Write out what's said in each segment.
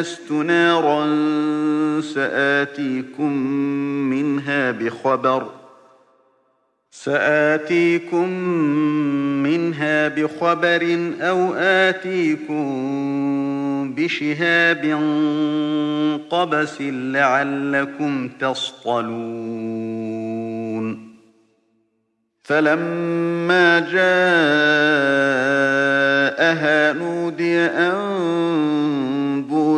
آنست نارا سآتيكم منها بخبر سآتيكم منها بخبر أو آتيكم بشهاب قبس لعلكم تصطلون فلما جاءها نودي أن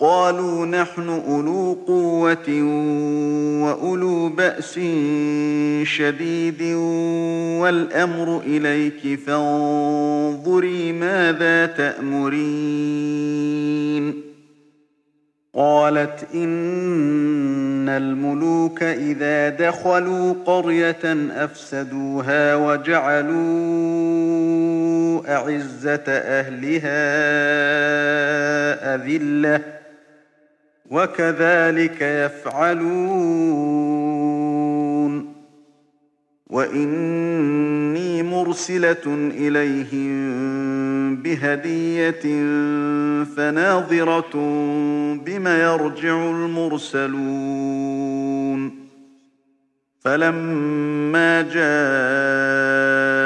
قالوا نحن أولو قوة وأولو بأس شديد والأمر إليك فانظري ماذا تأمرين. قالت إن الملوك إذا دخلوا قرية أفسدوها وجعلوا أعزة أهلها أذلةً وكذلك يفعلون. وإني مرسلة إليهم بهدية فناظرة بما يرجع المرسلون. فلما جاءت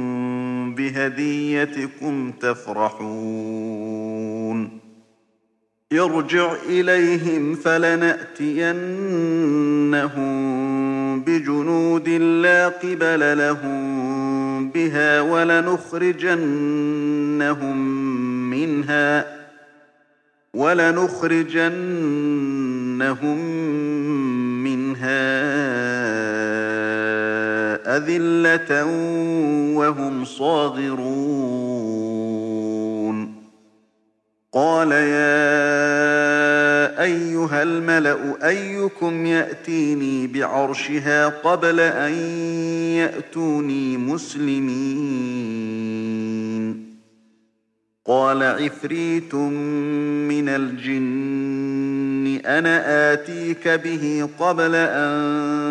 بهديتكم تفرحون. يرجع إليهم فلنأتينهم بجنود لا قبل لهم بها ولنخرجنهم منها ولنخرجنهم أذلة وهم صاغرون قال يا أيها الملأ أيكم يأتيني بعرشها قبل أن يأتوني مسلمين قال عفريت من الجن أنا آتيك به قبل أن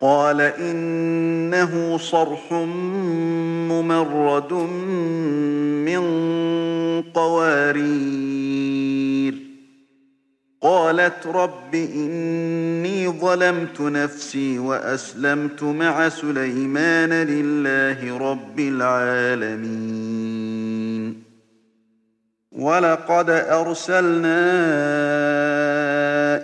قال إنه صرح ممرد من قوارير. قالت رب إني ظلمت نفسي وأسلمت مع سليمان لله رب العالمين. ولقد أرسلنا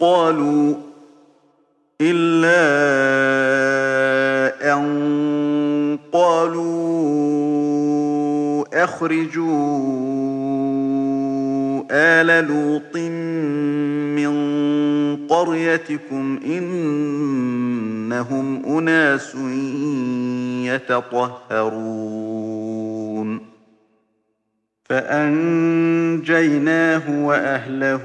قالوا إلا أن قالوا أخرجوا آل لوط من قريتكم إنهم أناس يتطهرون فأنجيناه وأهله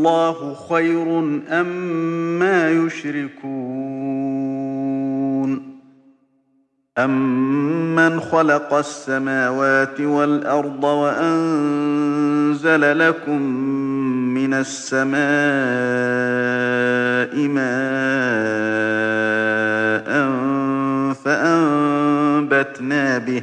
الله خير أم ما يشركون أمن خلق السماوات والأرض وأنزل لكم من السماء ماء فأنبتنا به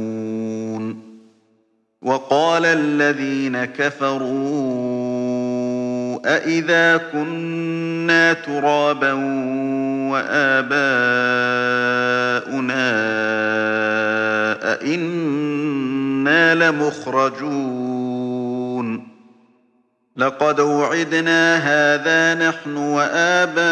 وقال الذين كفروا أئذا كنا ترابا وآباؤنا أئنا لمخرجون لقد وعدنا هذا نحن وآباؤنا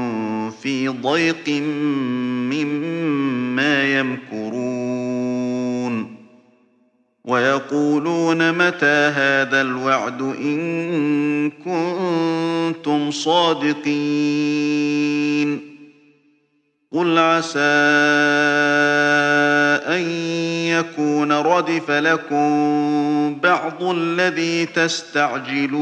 في ضيق مما يمكرون ويقولون متى هذا الوعد إن كنتم صادقين قل عسى أن يكون ردف لكم بعض الذي تستعجلون